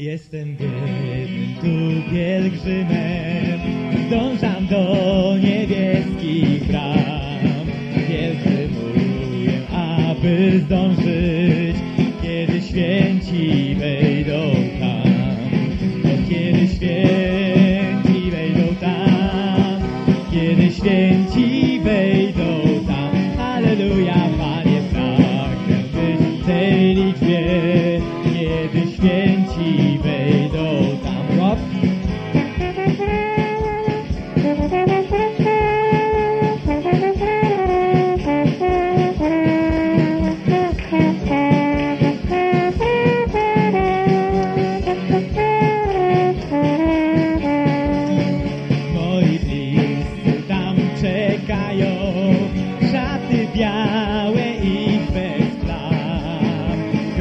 کام آپ دم سے بری روک جی بری روک کے رشکی بری روتم پالو یا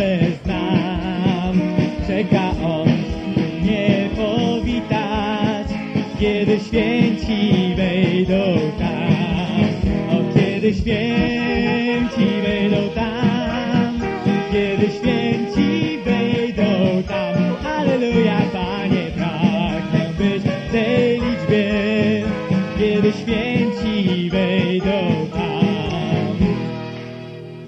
گا یہ پب سے